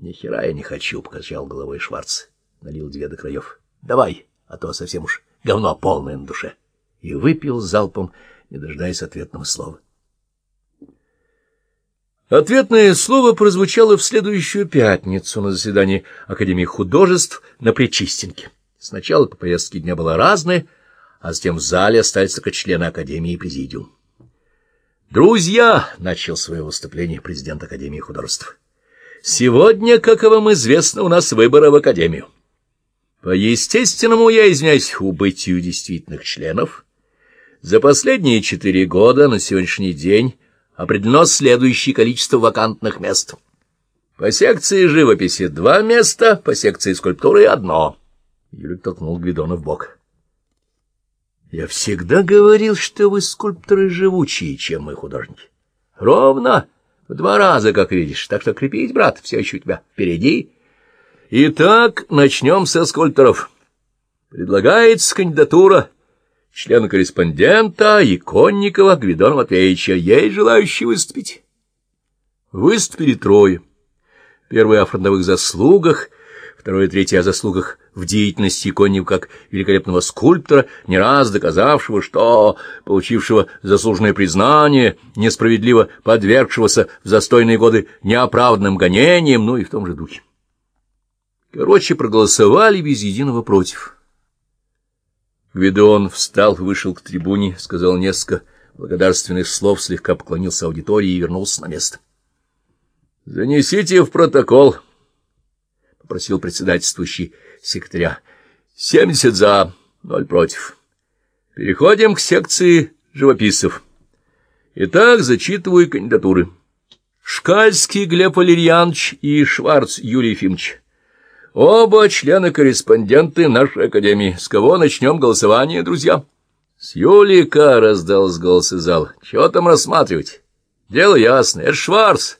Ни хера я не хочу, — покачал головой Шварц. Налил две до краев. — Давай, а то совсем уж говно полное на душе. И выпил залпом, не дожидаясь ответного слова. Ответное слово прозвучало в следующую пятницу на заседании Академии художеств на Причистенке. Сначала по повестке дня было разное, а затем в зале остались только члены Академии и Президиум. «Друзья!» — начал свое выступление президент Академии художеств. «Сегодня, как вам известно, у нас выборы в Академию. По естественному, я извиняюсь, убытию действительных членов, за последние четыре года на сегодняшний день определено следующее количество вакантных мест. По секции живописи два места, по секции скульптуры одно. Юлик толкнул Гвидона в бок. Я всегда говорил, что вы скульпторы живучие, чем мы художники. Ровно в два раза, как видишь. Так что крепись, брат, все еще у тебя впереди. Итак, начнем со скульпторов. Предлагается кандидатура члена-корреспондента Иконникова Гвидона Матвеевича. Есть желающие выступить? Выступили трое. Первый о фронтовых заслугах, второй и третий о заслугах в деятельности Иконникова как великолепного скульптора, не раз доказавшего, что, получившего заслуженное признание, несправедливо подвергшегося в застойные годы неоправданным гонениям, ну и в том же духе. Короче, проголосовали без единого против. Гвидон встал, вышел к трибуне, сказал несколько благодарственных слов, слегка поклонился аудитории и вернулся на место. — Занесите в протокол, — попросил председательствующий секретаря. — Семьдесят за, ноль против. Переходим к секции живописцев. Итак, зачитываю кандидатуры. Шкальский Глеб Валерьянович и Шварц Юрий Ефимович. Оба члены-корреспонденты нашей академии. С кого начнем голосование, друзья? С Юлика раздался голос из зала. Чего там рассматривать? Дело ясно. Это Шварц.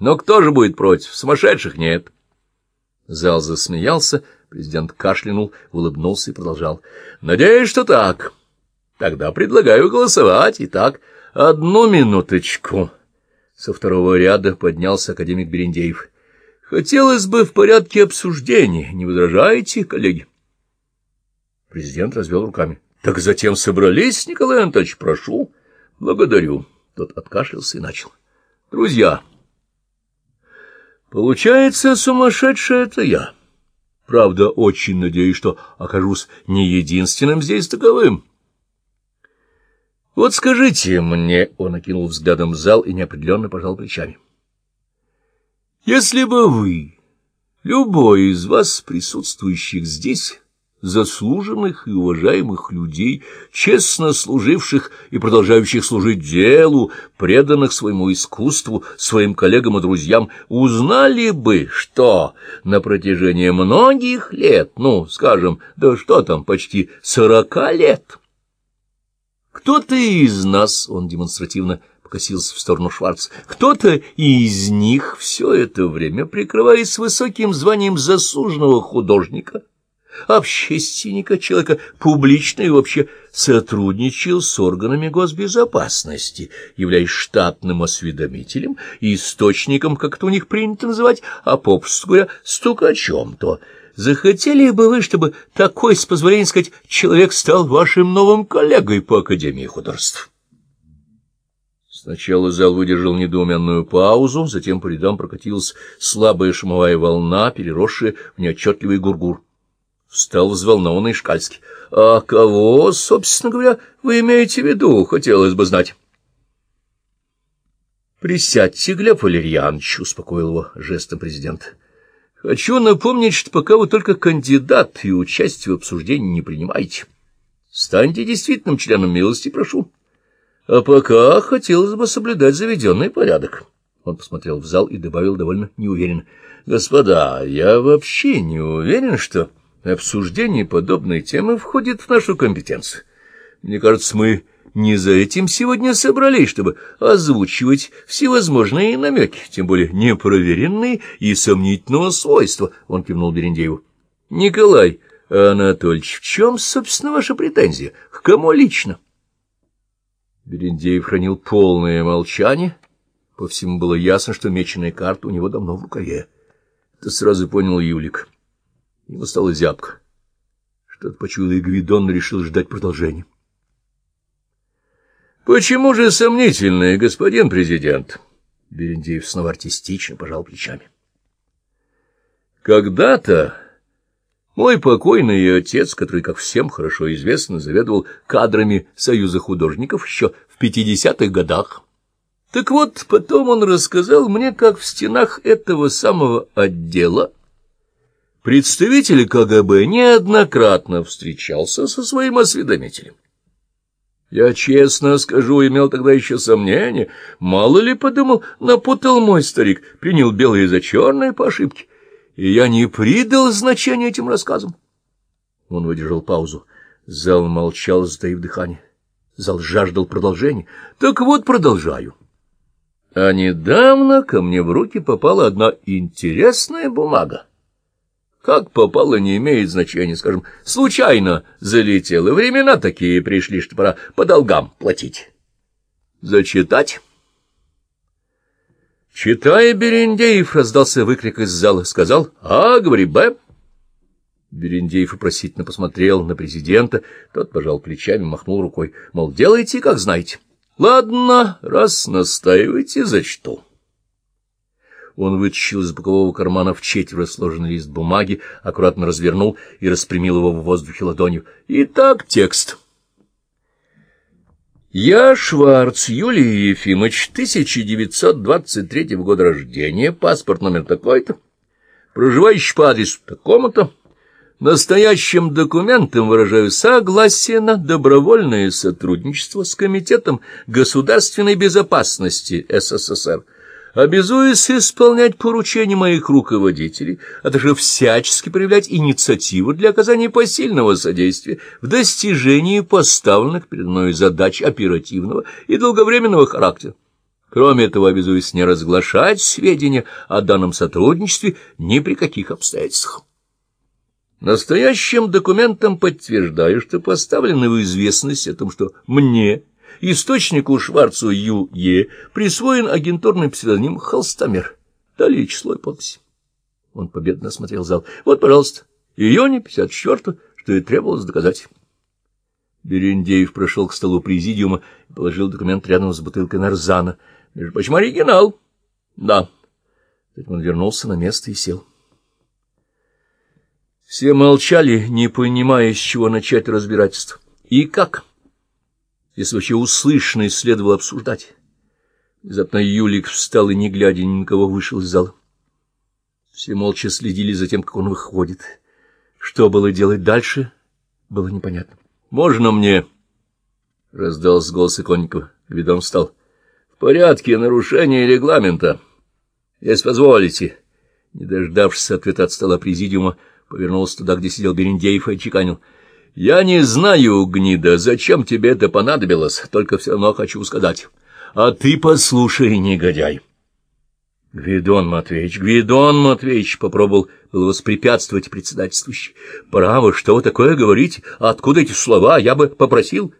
Но кто же будет против? Сумасшедших нет. Зал засмеялся. Президент кашлянул, улыбнулся и продолжал. Надеюсь, что так. Тогда предлагаю голосовать. Итак, одну минуточку. Со второго ряда поднялся академик Берендеев. Хотелось бы в порядке обсуждения. Не возражаете, коллеги? Президент развел руками. Так затем собрались, Николай Анатольевич, прошу. Благодарю. Тот откашлялся и начал. Друзья, получается, сумасшедший это я. Правда, очень надеюсь, что окажусь не единственным здесь таковым. Вот скажите мне, он окинул взглядом зал и неопределенно пожал плечами. Если бы вы, любой из вас, присутствующих здесь, заслуженных и уважаемых людей, честно служивших и продолжающих служить делу, преданных своему искусству, своим коллегам и друзьям, узнали бы, что на протяжении многих лет, ну, скажем, да что там, почти сорока лет, кто-то из нас, он демонстративно покосился в сторону Шварц. Кто-то из них все это время, прикрываясь высоким званием заслуженного художника, общественника, человека публично и вообще сотрудничал с органами госбезопасности, являясь штатным осведомителем и источником, как это у них принято называть, а попросту говоря, стукачом, то захотели бы вы, чтобы такой, с позволения сказать, человек стал вашим новым коллегой по Академии художеств? Сначала зал выдержал недоуменную паузу, затем по рядам прокатилась слабая шумовая волна, переросшая в неотчетливый гургур. Встал взволнованный Шкальский. — А кого, собственно говоря, вы имеете в виду, хотелось бы знать? — Присядьте, Глеб Валерьянович, — успокоил его жестом президент. — Хочу напомнить, что пока вы только кандидат и участие в обсуждении не принимаете. Станьте действительным членом милости, прошу. — а пока хотелось бы соблюдать заведенный порядок. Он посмотрел в зал и добавил довольно неуверенно. — Господа, я вообще не уверен, что обсуждение подобной темы входит в нашу компетенцию. Мне кажется, мы не за этим сегодня собрались, чтобы озвучивать всевозможные намеки, тем более непроверенные и сомнительного свойства. Он кивнул Берендееву. — Николай Анатольевич, в чем, собственно, ваша претензия? К кому лично? — Берендеев хранил полное молчание. По всему было ясно, что меченая карта у него давно в рукаве. Это сразу понял Юлик. Ему стало зябко. Что-то почуял, и Гвидон решил ждать продолжения. «Почему же сомнительное, господин президент?» Берендеев снова артистично пожал плечами. «Когда-то мой покойный отец, который, как всем хорошо известно, заведовал кадрами Союза художников еще в пятидесятых годах, так вот, потом он рассказал мне, как в стенах этого самого отдела представитель КГБ неоднократно встречался со своим осведомителем. Я честно скажу, имел тогда еще сомнения. Мало ли, подумал, напутал мой старик, принял белые за черные по ошибке. И я не придал значения этим рассказам. Он выдержал паузу. Зал молчал, затаив дыхание. Зал жаждал продолжения. Так вот, продолжаю. А недавно ко мне в руки попала одна интересная бумага. Как попало, не имеет значения, скажем, случайно залетело. Времена такие пришли, что пора по долгам платить. Зачитать? Читая Берендеев, раздался выкрик из зала. Сказал «А, говори, Б». Берендеев вопросительно посмотрел на президента. Тот пожал плечами, махнул рукой. Мол, делайте, как знаете. Ладно, раз настаиваете, зачту. Он вытащил из бокового кармана в четверо сложенный лист бумаги, аккуратно развернул и распрямил его в воздухе ладонью. Итак, текст. Я, Шварц Юлий Ефимович, 1923 года рождения, паспорт номер такой-то, проживающий по адресу такому-то, Настоящим документом выражаю согласие на добровольное сотрудничество с Комитетом государственной безопасности СССР, обязуясь исполнять поручения моих руководителей, а также всячески проявлять инициативу для оказания посильного содействия в достижении поставленных перед мной задач оперативного и долговременного характера. Кроме того, обязуюсь не разглашать сведения о данном сотрудничестве ни при каких обстоятельствах. Настоящим документом подтверждаю, что поставлено в известность о том, что мне источнику Шварцу Ю.Е. присвоен агентурный псевдоним «Холстомер». Далее число и подпись. Он победно осмотрел зал. Вот, пожалуйста, июня 54 что и требовалось доказать. Берендеев прошел к столу президиума и положил документ рядом с бутылкой нарзана. Между прочим, оригинал. Да. Затем он вернулся на место и сел. Все молчали, не понимая, с чего начать разбирательство. И как? Если вообще услышанное следовало обсуждать. Внезапно Юлик встал и, не глядя ни на кого, вышел из зала. Все молча следили за тем, как он выходит. Что было делать дальше, было непонятно. — Можно мне? — раздался голос Иконникова. Гвидон встал. — В порядке нарушение регламента. Если позволите. Не дождавшись ответа от стола президиума, повернулся туда, где сидел Берендеев и отчеканил — я не знаю, гнида, зачем тебе это понадобилось, только все равно хочу сказать. А ты послушай, негодяй. Гвидон Матвеевич, Гвидон Матвеевич, попробовал было воспрепятствовать председательствующий. Право, что вы такое говорите? Откуда эти слова? Я бы попросил.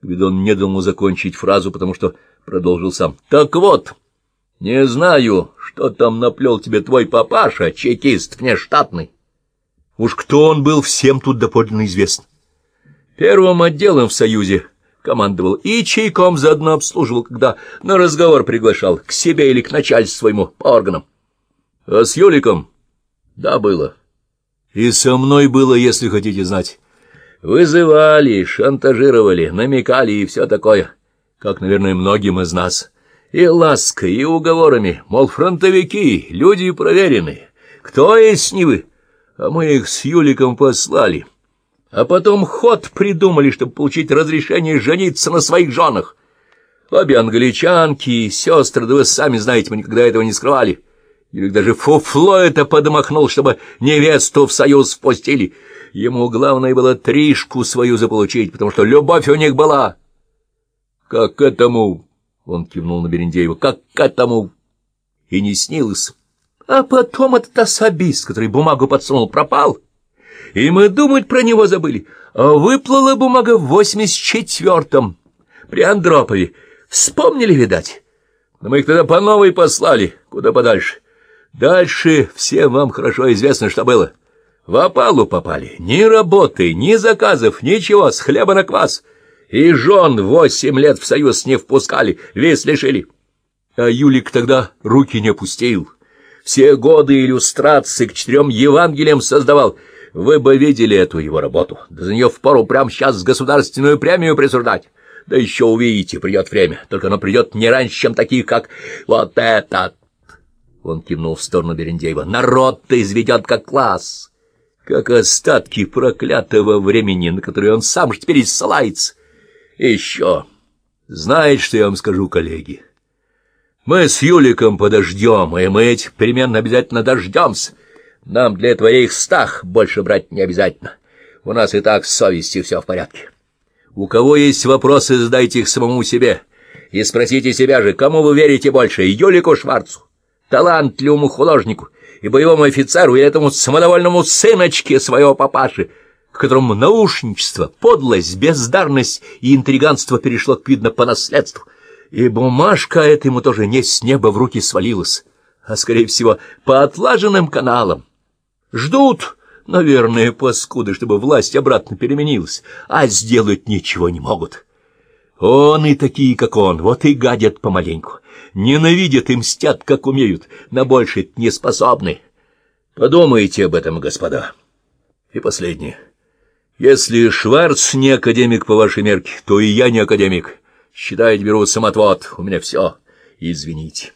Гвидон не дал ему закончить фразу, потому что продолжил сам. Так вот, не знаю, что там наплел тебе твой папаша, чекист внештатный. Уж кто он был, всем тут доподлинно известно. Первым отделом в Союзе командовал и чайком заодно обслуживал, когда на разговор приглашал к себе или к начальству своему по органам. А с Юликом? Да, было. И со мной было, если хотите знать. Вызывали, шантажировали, намекали и все такое, как, наверное, многим из нас. И лаской, и уговорами, мол, фронтовики, люди проверенные. Кто есть не вы? А мы их с Юликом послали а потом ход придумали, чтобы получить разрешение жениться на своих женах. Обе англичанки и сестры, да вы сами знаете, мы никогда этого не скрывали. Или даже фуфло это подмахнул, чтобы невесту в союз впустили. Ему главное было тришку свою заполучить, потому что любовь у них была. Как к этому, — он кивнул на Берендеева, — как к этому и не снилось. А потом этот особист, который бумагу подсунул, пропал — и мы думать про него забыли. А выплыла бумага в восемьдесят четвертом при Андропове. Вспомнили, видать. Но мы их тогда по новой послали, куда подальше. Дальше всем вам хорошо известно, что было. В опалу попали. Ни работы, ни заказов, ничего, с хлеба на квас. И жен восемь лет в союз не впускали, весь лишили. А Юлик тогда руки не опустил. Все годы иллюстрации к четырем Евангелиям создавал. Вы бы видели эту его работу. Да за нее впору прямо сейчас государственную премию присуждать. Да еще увидите, придет время. Только оно придет не раньше, чем таких, как вот этот. Он кивнул в сторону Берендеева. Народ-то изведет как класс, как остатки проклятого времени, на которое он сам же теперь ссылается. И еще, знаете, что я вам скажу, коллеги? Мы с Юликом подождем, и мы этих перемен обязательно дождемся. Нам для этого их стах больше брать не обязательно. У нас и так с совестью все в порядке. У кого есть вопросы, задайте их самому себе. И спросите себя же, кому вы верите больше, Юлику Шварцу, талантливому художнику и боевому офицеру, и этому самодовольному сыночке своего папаши, к которому наушничество, подлость, бездарность и интриганство перешло, видно, по наследству. И бумажка эта ему тоже не с неба в руки свалилась, а, скорее всего, по отлаженным каналам. Ждут, наверное, паскуды, чтобы власть обратно переменилась, а сделать ничего не могут. Он и такие, как он, вот и гадят помаленьку. Ненавидят и мстят, как умеют, на больше не способны. Подумайте об этом, господа. И последнее. Если Шварц не академик по вашей мерке, то и я не академик. Считайте, беру самотвод. У меня все. Извините.